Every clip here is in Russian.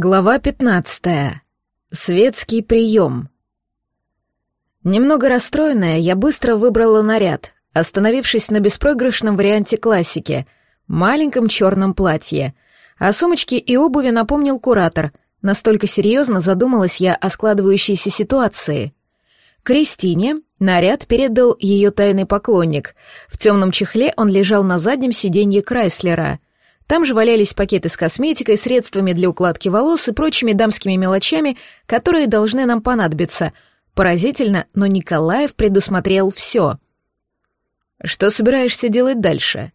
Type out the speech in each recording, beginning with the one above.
Глава 15. Светский прием. Немного расстроенная, я быстро выбрала наряд, остановившись на беспроигрышном варианте классики — маленьком черном платье. О сумочке и обуви напомнил куратор. Настолько серьезно задумалась я о складывающейся ситуации. Кристине наряд передал ее тайный поклонник. В темном чехле он лежал на заднем сиденье Крайслера — там же валялись пакеты с косметикой, средствами для укладки волос и прочими дамскими мелочами, которые должны нам понадобиться. Поразительно, но Николаев предусмотрел все. «Что собираешься делать дальше?»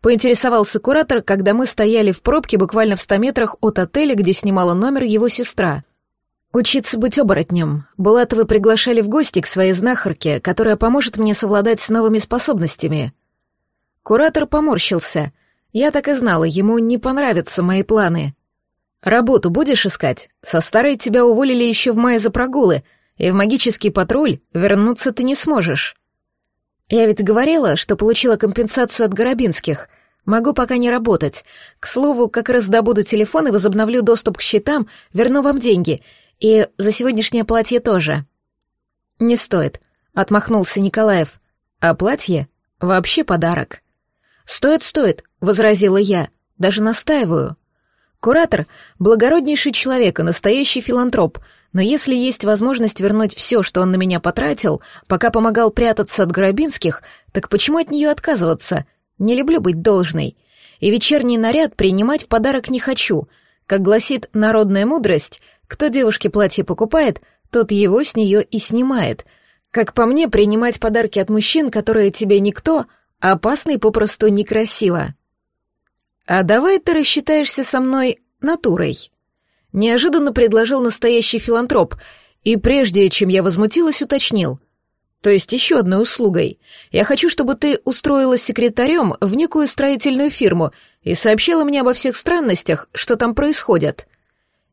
Поинтересовался куратор, когда мы стояли в пробке буквально в ста метрах от отеля, где снимала номер его сестра. «Учиться быть оборотнем. Булатовы приглашали в гости к своей знахарке, которая поможет мне совладать с новыми способностями». Куратор поморщился — я так и знала, ему не понравятся мои планы. Работу будешь искать? Со старой тебя уволили еще в мае за прогулы, и в магический патруль вернуться ты не сможешь. Я ведь говорила, что получила компенсацию от Горобинских. Могу пока не работать. К слову, как раз добуду телефон и возобновлю доступ к счетам, верну вам деньги. И за сегодняшнее платье тоже. Не стоит, отмахнулся Николаев. А платье вообще подарок. Стоит, стоит, возразила я, даже настаиваю. Куратор — благороднейший человек и настоящий филантроп, но если есть возможность вернуть все, что он на меня потратил, пока помогал прятаться от Грабинских, так почему от нее отказываться? Не люблю быть должной. И вечерний наряд принимать в подарок не хочу. Как гласит народная мудрость, кто девушке платье покупает, тот его с нее и снимает. Как по мне, принимать подарки от мужчин, которые тебе никто, опасно и попросту некрасиво. «А давай ты рассчитаешься со мной натурой», — неожиданно предложил настоящий филантроп, и прежде чем я возмутилась, уточнил. «То есть еще одной услугой. Я хочу, чтобы ты устроилась секретарем в некую строительную фирму и сообщила мне обо всех странностях, что там происходит».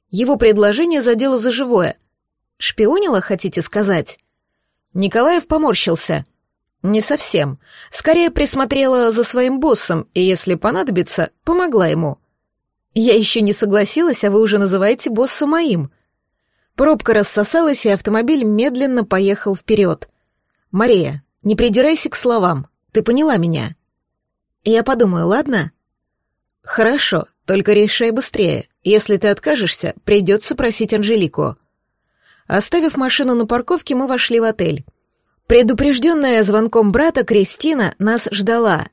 Его предложение задело за живое. «Шпионила, хотите сказать?» Николаев поморщился — не совсем. Скорее присмотрела за своим боссом, и если понадобится, помогла ему. Я еще не согласилась, а вы уже называете босса моим. Пробка рассосалась, и автомобиль медленно поехал вперед. Мария, не придирайся к словам. Ты поняла меня? Я подумаю, ладно? Хорошо, только решай быстрее. Если ты откажешься, придется просить Анжелику. Оставив машину на парковке, мы вошли в отель. Предупрежденная звонком брата, Кристина нас ждала.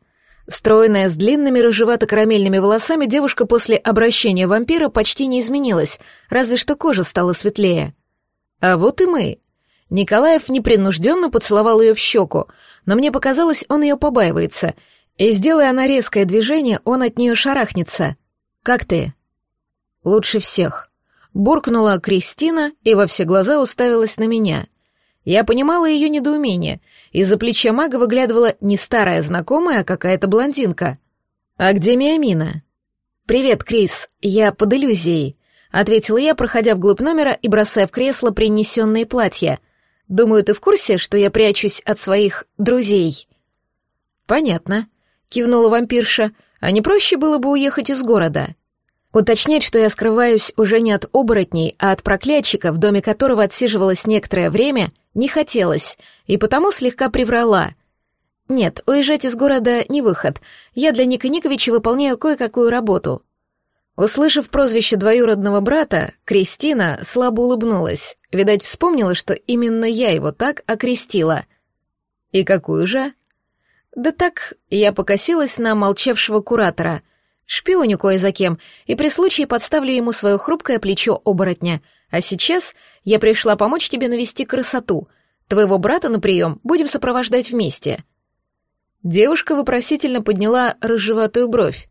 Стройная, с длинными рыжевато-карамельными волосами, девушка после обращения вампира почти не изменилась, разве что кожа стала светлее. А вот и мы. Николаев непринужденно поцеловал ее в щеку, но мне показалось, он ее побаивается, и, сделая она резкое движение, он от нее шарахнется. «Как ты?» «Лучше всех», — буркнула Кристина и во все глаза уставилась на меня — я понимала ее недоумение. Из-за плеча мага выглядывала не старая знакомая, а какая-то блондинка. «А где Миамина?» «Привет, Крис, я под иллюзией», — ответила я, проходя вглубь номера и бросая в кресло принесенные платья. «Думаю, ты в курсе, что я прячусь от своих друзей?» «Понятно», — кивнула вампирша. «А не проще было бы уехать из города?» Уточнять, что я скрываюсь уже не от оборотней, а от проклятчика, в доме которого отсиживалась некоторое время, не хотелось, и потому слегка приврала. Нет, уезжать из города не выход. Я для Ника Никовича выполняю кое-какую работу. Услышав прозвище двоюродного брата, Кристина слабо улыбнулась. Видать, вспомнила, что именно я его так окрестила. И какую же? Да так, я покосилась на молчавшего куратора — Шпионю кое за кем, и при случае подставлю ему свое хрупкое плечо оборотня. А сейчас я пришла помочь тебе навести красоту. Твоего брата на прием будем сопровождать вместе». Девушка вопросительно подняла рыжеватую бровь.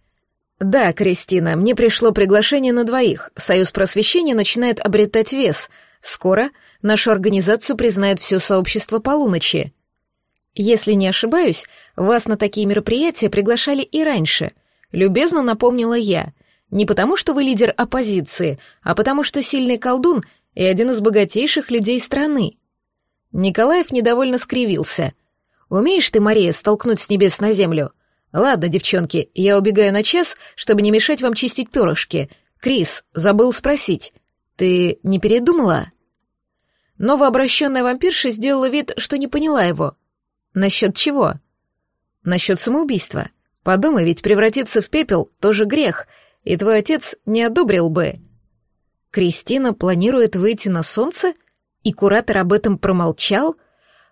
«Да, Кристина, мне пришло приглашение на двоих. Союз просвещения начинает обретать вес. Скоро нашу организацию признает все сообщество полуночи. Если не ошибаюсь, вас на такие мероприятия приглашали и раньше — Любезно напомнила я. Не потому, что вы лидер оппозиции, а потому, что сильный колдун и один из богатейших людей страны. Николаев недовольно скривился. «Умеешь ты, Мария, столкнуть с небес на землю? Ладно, девчонки, я убегаю на час, чтобы не мешать вам чистить перышки. Крис, забыл спросить. Ты не передумала?» Новообращенная вампирша сделала вид, что не поняла его. «Насчет чего?» «Насчет самоубийства. Подумай, ведь превратиться в пепел — тоже грех, и твой отец не одобрил бы». Кристина планирует выйти на солнце, и куратор об этом промолчал?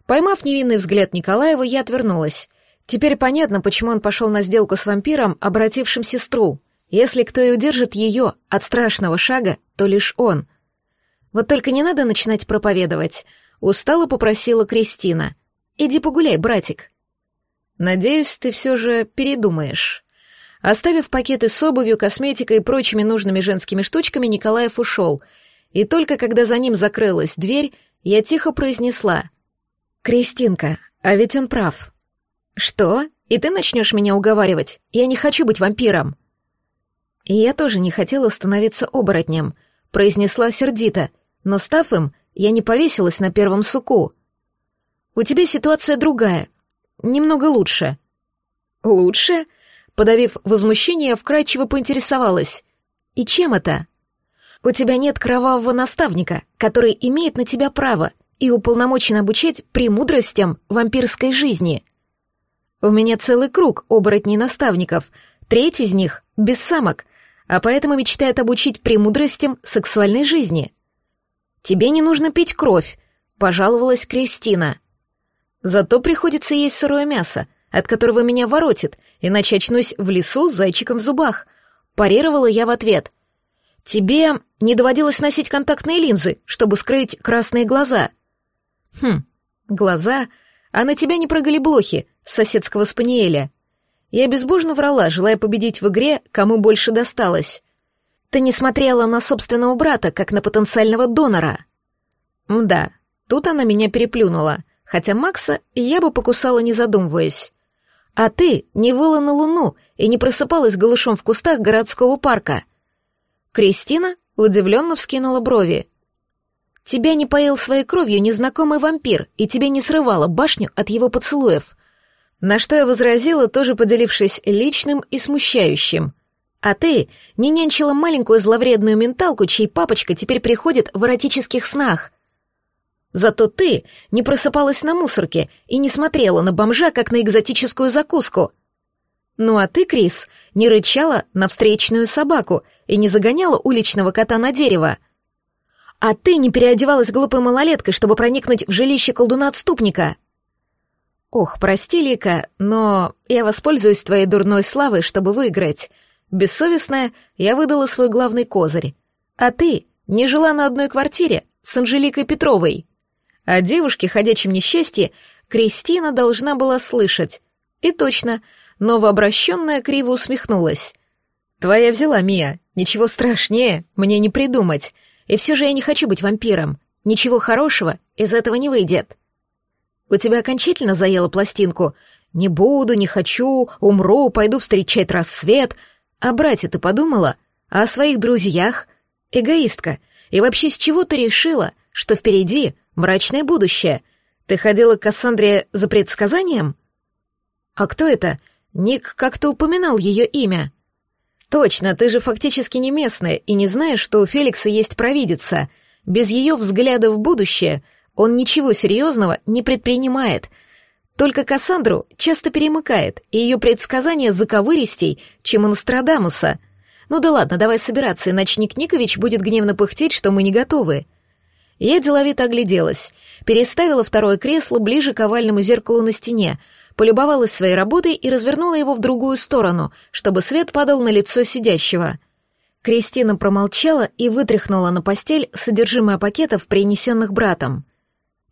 Поймав невинный взгляд Николаева, я отвернулась. Теперь понятно, почему он пошел на сделку с вампиром, обратившим сестру. Если кто и удержит ее от страшного шага, то лишь он. Вот только не надо начинать проповедовать. Устало попросила Кристина. Иди погуляй, братик. Надеюсь, ты все же передумаешь. Оставив пакеты с обувью, косметикой и прочими нужными женскими штучками, Николаев ушел. И только когда за ним закрылась дверь, я тихо произнесла. «Кристинка, а ведь он прав». «Что? И ты начнешь меня уговаривать? Я не хочу быть вампиром». И я тоже не хотела становиться оборотнем, произнесла сердито, но став им, я не повесилась на первом суку. У тебя ситуация другая, немного лучше. Лучше? Подавив возмущение, вкрадчиво поинтересовалась. И чем это? У тебя нет кровавого наставника, который имеет на тебя право и уполномочен обучать премудростям вампирской жизни. У меня целый круг оборотней-наставников, треть из них — без самок — а поэтому мечтает обучить премудростям сексуальной жизни. «Тебе не нужно пить кровь», — пожаловалась Кристина. «Зато приходится есть сырое мясо, от которого меня воротит, иначе очнусь в лесу с зайчиком в зубах», — парировала я в ответ. «Тебе не доводилось носить контактные линзы, чтобы скрыть красные глаза?» «Хм, глаза, а на тебя не прыгали блохи с соседского спаниеля», я безбожно врала, желая победить в игре, кому больше досталось. Ты не смотрела на собственного брата, как на потенциального донора. Мда, тут она меня переплюнула, хотя Макса я бы покусала, не задумываясь. А ты не выла на луну и не просыпалась голышом в кустах городского парка. Кристина удивленно вскинула брови. Тебя не поил своей кровью незнакомый вампир, и тебе не срывало башню от его поцелуев. На что я возразила, тоже поделившись личным и смущающим. А ты не нянчила маленькую зловредную менталку, чей папочка теперь приходит в эротических снах. Зато ты не просыпалась на мусорке и не смотрела на бомжа, как на экзотическую закуску. Ну а ты, Крис, не рычала на встречную собаку и не загоняла уличного кота на дерево. А ты не переодевалась глупой малолеткой, чтобы проникнуть в жилище колдуна-отступника. «Ох, прости, Лика, но я воспользуюсь твоей дурной славой, чтобы выиграть. Бессовестная, я выдала свой главный козырь. А ты не жила на одной квартире с Анжеликой Петровой. О девушке, ходячем несчастье, Кристина должна была слышать. И точно, новообращенная криво усмехнулась. «Твоя взяла, Мия, ничего страшнее мне не придумать. И все же я не хочу быть вампиром. Ничего хорошего из этого не выйдет». У тебя окончательно заело пластинку? Не буду, не хочу, умру, пойду встречать рассвет. А братья ты подумала? А о своих друзьях? Эгоистка. И вообще с чего ты решила, что впереди мрачное будущее? Ты ходила к Кассандре за предсказанием? А кто это? Ник как-то упоминал ее имя. Точно, ты же фактически не местная и не знаешь, что у Феликса есть провидица. Без ее взгляда в будущее — он ничего серьезного не предпринимает. Только Кассандру часто перемыкает, и ее предсказания заковыристей, чем у Нострадамуса. Ну да ладно, давай собираться, иначе Ник Никович будет гневно пыхтеть, что мы не готовы. Я деловито огляделась, переставила второе кресло ближе к овальному зеркалу на стене, полюбовалась своей работой и развернула его в другую сторону, чтобы свет падал на лицо сидящего. Кристина промолчала и вытряхнула на постель содержимое пакетов, принесенных братом.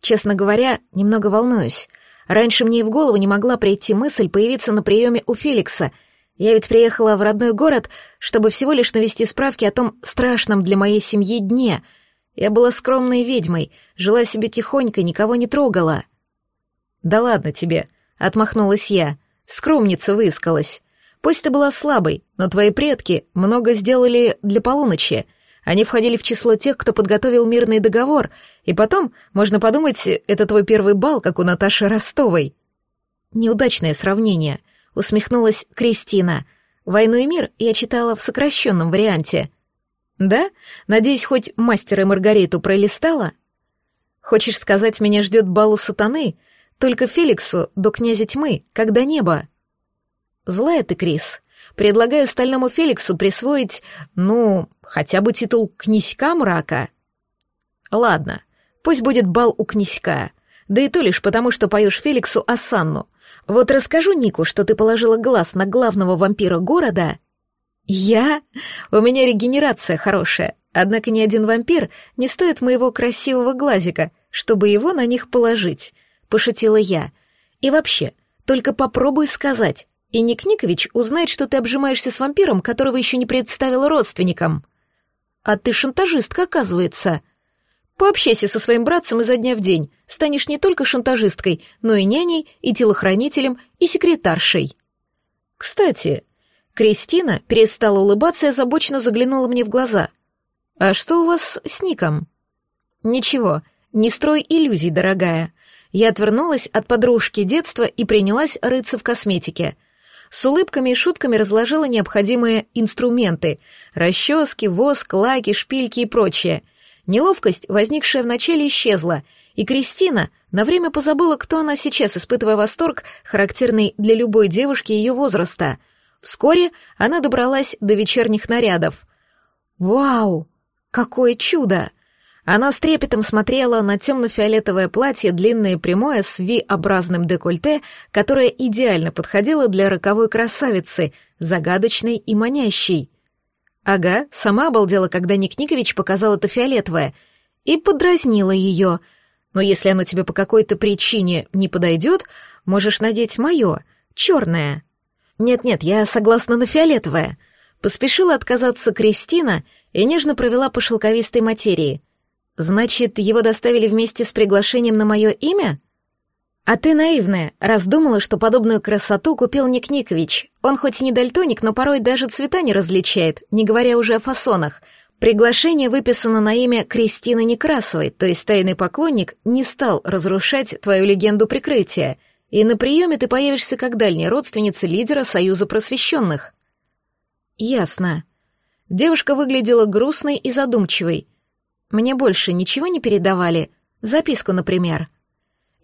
Честно говоря, немного волнуюсь. Раньше мне и в голову не могла прийти мысль появиться на приеме у Феликса. Я ведь приехала в родной город, чтобы всего лишь навести справки о том страшном для моей семьи дне. Я была скромной ведьмой, жила себе тихонько, никого не трогала. «Да ладно тебе», — отмахнулась я. Скромница выискалась. Пусть ты была слабой, но твои предки много сделали для полуночи. Они входили в число тех, кто подготовил мирный договор, и потом, можно подумать, это твой первый бал, как у Наташи Ростовой. Неудачное сравнение, усмехнулась Кристина. Войну и мир я читала в сокращенном варианте. Да? Надеюсь, хоть мастера и Маргариту пролистала? Хочешь сказать, меня ждет балу сатаны? Только Феликсу до князя тьмы, когда небо. Злая ты, Крис. Предлагаю стальному Феликсу присвоить, ну, хотя бы титул князька мрака. Ладно, пусть будет бал у князька. Да и то лишь потому, что поешь Феликсу Асанну. Вот расскажу Нику, что ты положила глаз на главного вампира города. Я? У меня регенерация хорошая, однако ни один вампир не стоит моего красивого глазика, чтобы его на них положить, пошутила я. И вообще, только попробуй сказать, и Ник Никович узнает, что ты обжимаешься с вампиром, которого еще не представила родственникам. А ты шантажистка, оказывается. Пообщайся со своим братцем изо дня в день, станешь не только шантажисткой, но и няней, и телохранителем, и секретаршей. Кстати, Кристина перестала улыбаться и озабоченно заглянула мне в глаза. «А что у вас с Ником?» «Ничего, не строй иллюзий, дорогая». Я отвернулась от подружки детства и принялась рыться в косметике. С улыбками и шутками разложила необходимые инструменты — расчески, воск, лаки, шпильки и прочее — Неловкость, возникшая вначале, исчезла, и Кристина на время позабыла, кто она сейчас, испытывая восторг, характерный для любой девушки ее возраста. Вскоре она добралась до вечерних нарядов. «Вау! Какое чудо!» Она с трепетом смотрела на темно-фиолетовое платье, длинное прямое, с V-образным декольте, которое идеально подходило для роковой красавицы, загадочной и манящей. Ага, сама обалдела, когда Ник Никович показал это фиолетовое, и подразнила ее. Но если оно тебе по какой-то причине не подойдет, можешь надеть мое, черное. Нет-нет, я согласна на фиолетовое. Поспешила отказаться Кристина и нежно провела по шелковистой материи. Значит, его доставили вместе с приглашением на мое имя? А ты наивная, раздумала, что подобную красоту купил Ник Никович. Он хоть и не дальтоник, но порой даже цвета не различает, не говоря уже о фасонах. Приглашение выписано на имя Кристины Некрасовой, то есть тайный поклонник не стал разрушать твою легенду прикрытия, и на приеме ты появишься как дальняя родственница лидера Союза просвещенных. Ясно. Девушка выглядела грустной и задумчивой. Мне больше ничего не передавали? Записку, например. —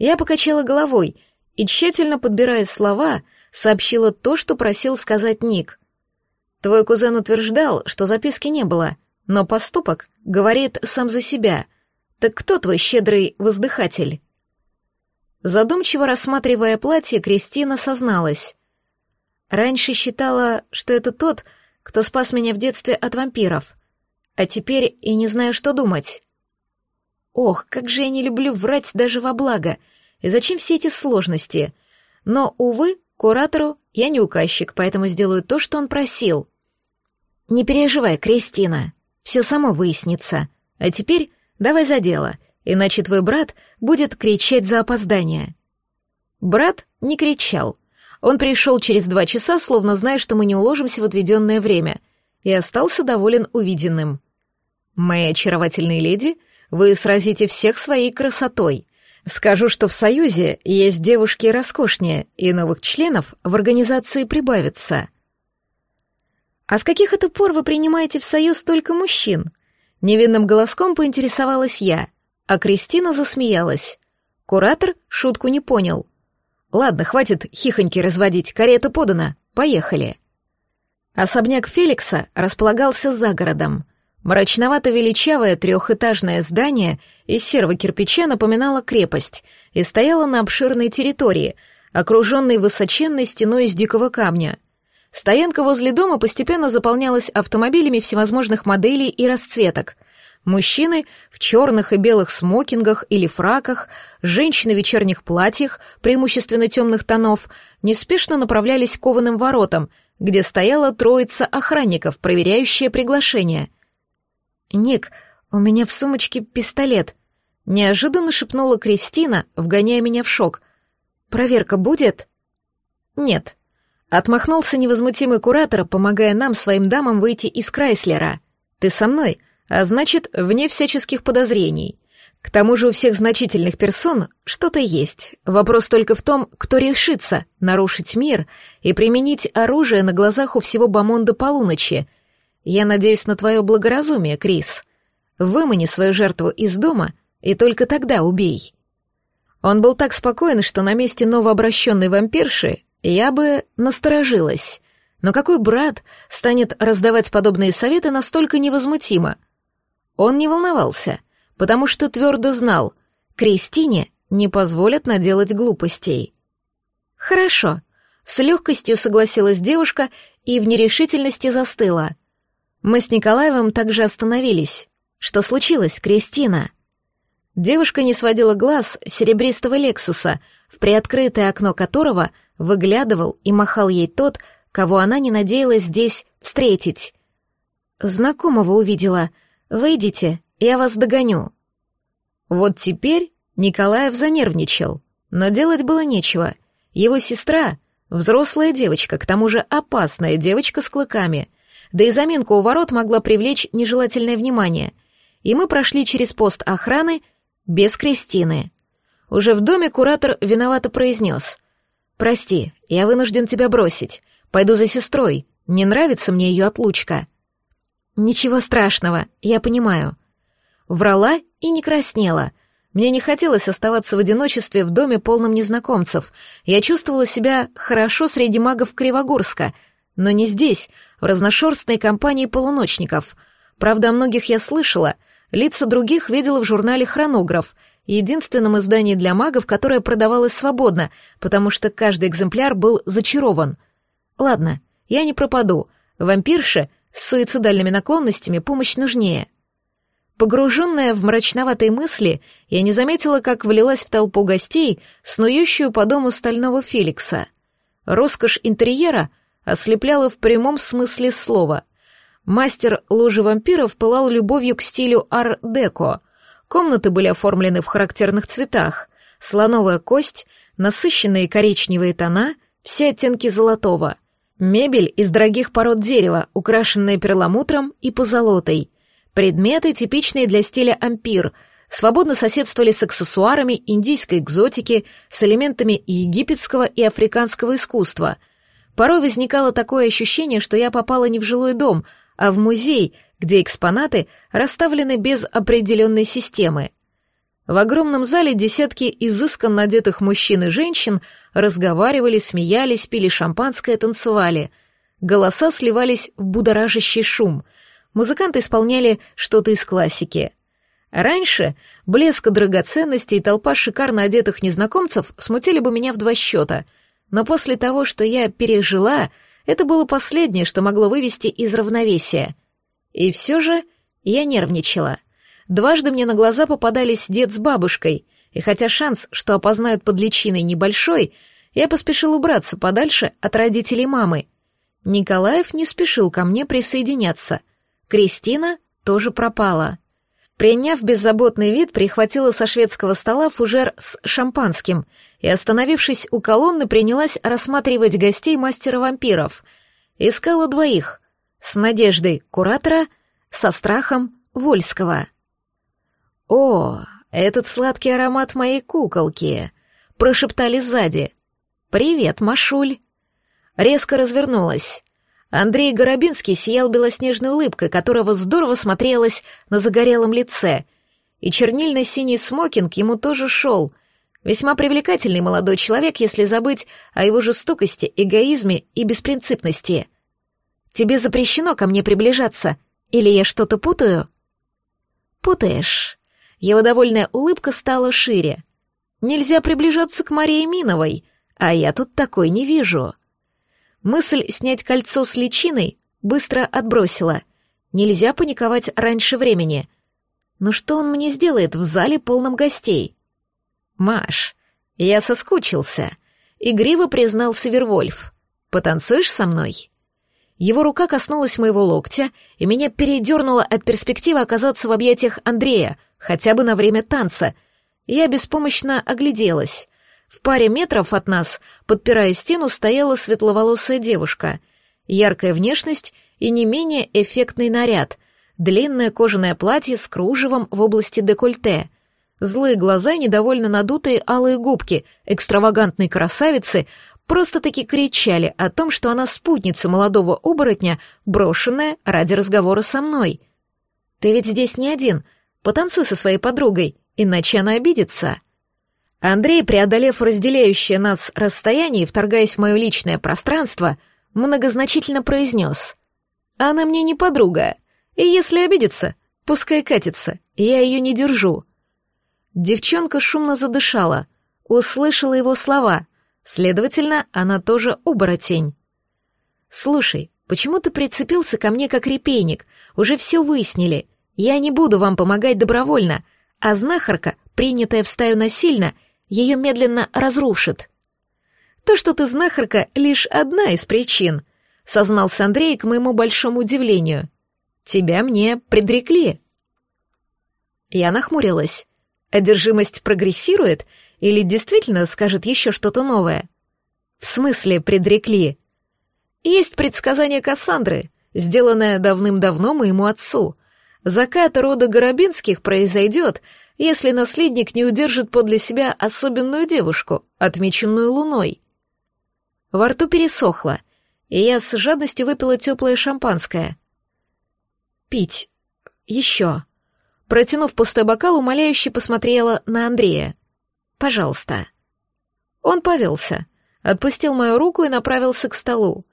я покачала головой и, тщательно подбирая слова, сообщила то, что просил сказать Ник. «Твой кузен утверждал, что записки не было, но поступок говорит сам за себя. Так кто твой щедрый воздыхатель?» Задумчиво рассматривая платье, Кристина созналась. «Раньше считала, что это тот, кто спас меня в детстве от вампиров, а теперь и не знаю, что думать». Ох, как же я не люблю врать даже во благо — и зачем все эти сложности? Но, увы, куратору я не указчик, поэтому сделаю то, что он просил. Не переживай, Кристина, все само выяснится. А теперь давай за дело, иначе твой брат будет кричать за опоздание. Брат не кричал. Он пришел через два часа, словно зная, что мы не уложимся в отведенное время, и остался доволен увиденным. «Мои очаровательные леди, вы сразите всех своей красотой», Скажу, что в Союзе есть девушки роскошнее, и новых членов в организации прибавится. А с каких это пор вы принимаете в Союз только мужчин? Невинным голоском поинтересовалась я, а Кристина засмеялась. Куратор шутку не понял. Ладно, хватит хихоньки разводить, карета подана, поехали. Особняк Феликса располагался за городом. Мрачновато-величавое трехэтажное здание из серого кирпича напоминало крепость и стояло на обширной территории, окруженной высоченной стеной из дикого камня. Стоянка возле дома постепенно заполнялась автомобилями всевозможных моделей и расцветок. Мужчины в черных и белых смокингах или фраках, женщины в вечерних платьях, преимущественно темных тонов, неспешно направлялись к кованым воротам, где стояла троица охранников, проверяющая приглашение — «Ник, у меня в сумочке пистолет», — неожиданно шепнула Кристина, вгоняя меня в шок. «Проверка будет?» «Нет». Отмахнулся невозмутимый куратор, помогая нам, своим дамам, выйти из Крайслера. «Ты со мной, а значит, вне всяческих подозрений. К тому же у всех значительных персон что-то есть. Вопрос только в том, кто решится нарушить мир и применить оружие на глазах у всего Бамонда полуночи — Я надеюсь на твое благоразумие, Крис. Вымани свою жертву из дома и только тогда убей». Он был так спокоен, что на месте новообращенной вампирши я бы насторожилась. Но какой брат станет раздавать подобные советы настолько невозмутимо? Он не волновался, потому что твердо знал, Кристине не позволят наделать глупостей. «Хорошо», — с легкостью согласилась девушка и в нерешительности застыла. Мы с Николаевым также остановились. «Что случилось, Кристина?» Девушка не сводила глаз серебристого «Лексуса», в приоткрытое окно которого выглядывал и махал ей тот, кого она не надеялась здесь встретить. «Знакомого увидела. Выйдите, я вас догоню». Вот теперь Николаев занервничал, но делать было нечего. Его сестра — взрослая девочка, к тому же опасная девочка с клыками, да и заминка у ворот могла привлечь нежелательное внимание. И мы прошли через пост охраны без Кристины. Уже в доме куратор виновато произнес. «Прости, я вынужден тебя бросить. Пойду за сестрой. Не нравится мне ее отлучка». «Ничего страшного, я понимаю». Врала и не краснела. Мне не хотелось оставаться в одиночестве в доме полном незнакомцев. Я чувствовала себя хорошо среди магов Кривогорска, но не здесь, в разношерстной компании полуночников. Правда, о многих я слышала — Лица других видела в журнале «Хронограф», единственном издании для магов, которое продавалось свободно, потому что каждый экземпляр был зачарован. Ладно, я не пропаду. Вампирше с суицидальными наклонностями помощь нужнее. Погруженная в мрачноватые мысли, я не заметила, как влилась в толпу гостей, снующую по дому стального Феликса. Роскошь интерьера ослепляла в прямом смысле слова — Мастер ложи вампиров пылал любовью к стилю ар-деко. Комнаты были оформлены в характерных цветах. Слоновая кость, насыщенные коричневые тона, все оттенки золотого. Мебель из дорогих пород дерева, украшенная перламутром и позолотой. Предметы, типичные для стиля ампир, свободно соседствовали с аксессуарами индийской экзотики, с элементами египетского и африканского искусства. Порой возникало такое ощущение, что я попала не в жилой дом, а в музей, где экспонаты расставлены без определенной системы. В огромном зале десятки изыскан надетых мужчин и женщин разговаривали, смеялись, пили шампанское, танцевали. Голоса сливались в будоражащий шум. Музыканты исполняли что-то из классики. Раньше блеск драгоценностей и толпа шикарно одетых незнакомцев смутили бы меня в два счета, но после того, что я пережила — это было последнее, что могло вывести из равновесия. И все же я нервничала. Дважды мне на глаза попадались дед с бабушкой, и хотя шанс, что опознают под личиной, небольшой, я поспешил убраться подальше от родителей мамы. Николаев не спешил ко мне присоединяться. Кристина тоже пропала. Приняв беззаботный вид, прихватила со шведского стола фужер с шампанским и, остановившись у колонны, принялась рассматривать гостей мастера вампиров. Искала двоих — с надеждой куратора, со страхом Вольского. «О, этот сладкий аромат моей куколки!» — прошептали сзади. «Привет, Машуль!» Резко развернулась. Андрей Горобинский сиял белоснежной улыбкой, которого здорово смотрелась на загорелом лице, и чернильно-синий смокинг ему тоже шел — Весьма привлекательный молодой человек, если забыть о его жестокости, эгоизме и беспринципности. Тебе запрещено ко мне приближаться, или я что-то путаю? Путаешь. Его довольная улыбка стала шире. Нельзя приближаться к Марии Миновой, а я тут такой не вижу. Мысль снять кольцо с личиной быстро отбросила. Нельзя паниковать раньше времени. Но что он мне сделает в зале полном гостей? «Маш, я соскучился», — игриво признался Вервольф. «Потанцуешь со мной?» Его рука коснулась моего локтя, и меня передернуло от перспективы оказаться в объятиях Андрея, хотя бы на время танца. Я беспомощно огляделась. В паре метров от нас, подпирая стену, стояла светловолосая девушка. Яркая внешность и не менее эффектный наряд. Длинное кожаное платье с кружевом в области декольте — Злые глаза и недовольно надутые алые губки экстравагантной красавицы просто-таки кричали о том, что она спутница молодого оборотня, брошенная ради разговора со мной. «Ты ведь здесь не один. Потанцуй со своей подругой, иначе она обидится». Андрей, преодолев разделяющее нас расстояние и вторгаясь в мое личное пространство, многозначительно произнес. «Она мне не подруга, и если обидится, пускай катится, я ее не держу». Девчонка шумно задышала, услышала его слова, следовательно, она тоже оборотень. «Слушай, почему ты прицепился ко мне как репейник? Уже все выяснили. Я не буду вам помогать добровольно, а знахарка, принятая в стаю насильно, — ее медленно разрушит. То, что ты знахарка, лишь одна из причин, сознался Андрей к моему большому удивлению. Тебя мне предрекли. Я нахмурилась. Одержимость прогрессирует или действительно скажет еще что-то новое? В смысле предрекли? Есть предсказание Кассандры, сделанное давным-давно моему отцу. Закат рода Горобинских произойдет, если наследник не удержит подле себя особенную девушку, отмеченную луной. Во рту пересохло, и я с жадностью выпила теплое шампанское. «Пить. Еще». Протянув пустой бокал, умоляюще посмотрела на Андрея. «Пожалуйста». Он повелся, отпустил мою руку и направился к столу.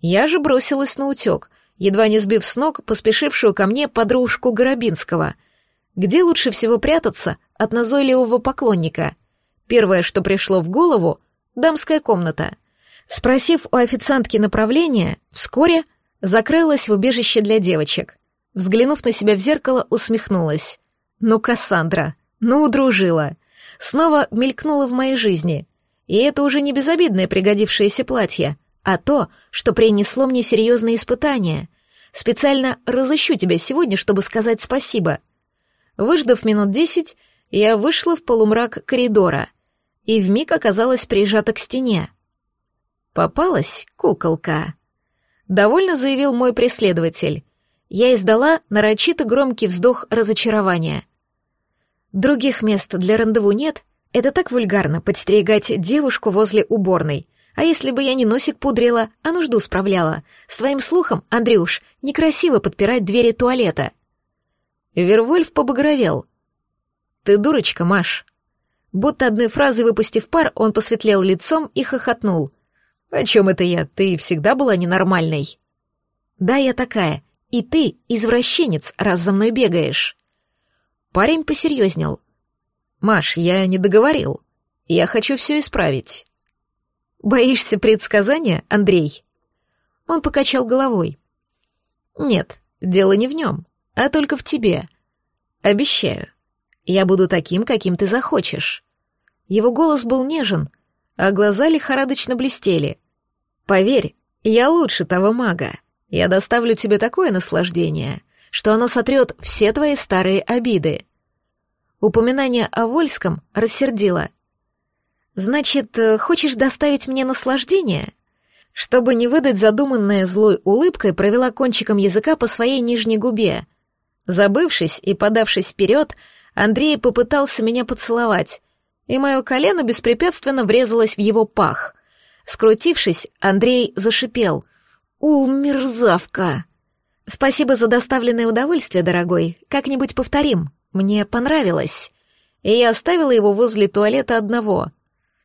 Я же бросилась на утек, едва не сбив с ног поспешившую ко мне подружку Горобинского — где лучше всего прятаться от назойливого поклонника? Первое, что пришло в голову — дамская комната. Спросив у официантки направление, вскоре закрылась в убежище для девочек. Взглянув на себя в зеркало, усмехнулась. «Ну, Кассандра, ну, удружила. Снова мелькнула в моей жизни. И это уже не безобидное пригодившееся платье, а то, что принесло мне серьезные испытания. Специально разыщу тебя сегодня, чтобы сказать спасибо». Выждав минут десять, я вышла в полумрак коридора и вмиг оказалась прижата к стене. «Попалась, куколка», — довольно заявил мой преследователь. Я издала нарочито громкий вздох разочарования. «Других мест для рандеву нет, это так вульгарно подстерегать девушку возле уборной. А если бы я не носик пудрила, а нужду справляла? С твоим слухом, Андрюш, некрасиво подпирать двери туалета». Вервольф побагровел. «Ты дурочка, Маш». Будто одной фразой выпустив пар, он посветлел лицом и хохотнул. «О чем это я? Ты всегда была ненормальной». «Да, я такая. И ты извращенец, раз за мной бегаешь». Парень посерьезнел. «Маш, я не договорил. Я хочу все исправить». «Боишься предсказания, Андрей?» Он покачал головой. «Нет, дело не в нем а только в тебе. Обещаю, я буду таким, каким ты захочешь». Его голос был нежен, а глаза лихорадочно блестели. «Поверь, я лучше того мага. Я доставлю тебе такое наслаждение, что оно сотрет все твои старые обиды». Упоминание о Вольском рассердило. «Значит, э, хочешь доставить мне наслаждение?» Чтобы не выдать задуманное злой улыбкой, провела кончиком языка по своей нижней губе, Забывшись и подавшись вперед, Андрей попытался меня поцеловать, и мое колено беспрепятственно врезалось в его пах. Скрутившись, Андрей зашипел. «У, мерзавка!» «Спасибо за доставленное удовольствие, дорогой. Как-нибудь повторим. Мне понравилось». И я оставила его возле туалета одного.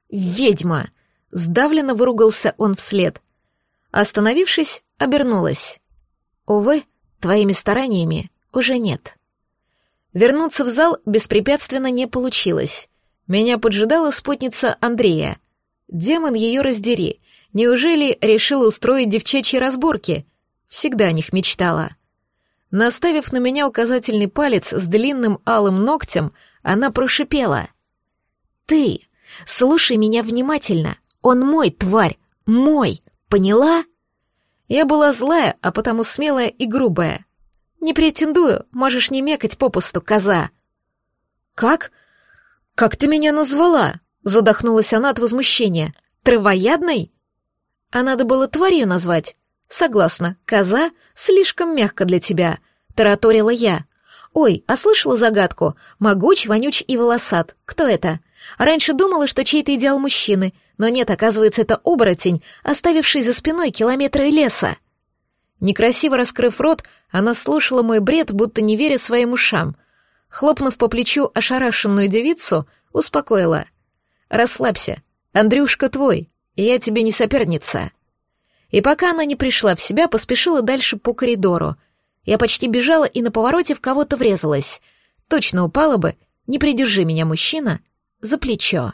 «Ведьма!» — сдавленно выругался он вслед. Остановившись, обернулась. «Увы, твоими стараниями уже нет. Вернуться в зал беспрепятственно не получилось. Меня поджидала спутница Андрея. Демон ее раздери. Неужели решила устроить девчачьи разборки? Всегда о них мечтала. Наставив на меня указательный палец с длинным алым ногтем, она прошипела. «Ты! Слушай меня внимательно! Он мой, тварь! Мой! Поняла?» Я была злая, а потому смелая и грубая. «Не претендую, можешь не мекать попусту, коза». «Как? Как ты меня назвала?» — задохнулась она от возмущения. «Травоядной?» «А надо было тварью назвать». «Согласна, коза слишком мягко для тебя», — тараторила я. «Ой, а слышала загадку? Могуч, вонюч и волосат. Кто это?» Раньше думала, что чей-то идеал мужчины, Но нет, оказывается, это оборотень, оставивший за спиной километры леса. Некрасиво раскрыв рот, она слушала мой бред, будто не веря своим ушам. Хлопнув по плечу ошарашенную девицу, успокоила. «Расслабься. Андрюшка твой, я тебе не соперница». И пока она не пришла в себя, поспешила дальше по коридору. Я почти бежала и на повороте в кого-то врезалась. Точно упала бы, не придержи меня, мужчина, за плечо.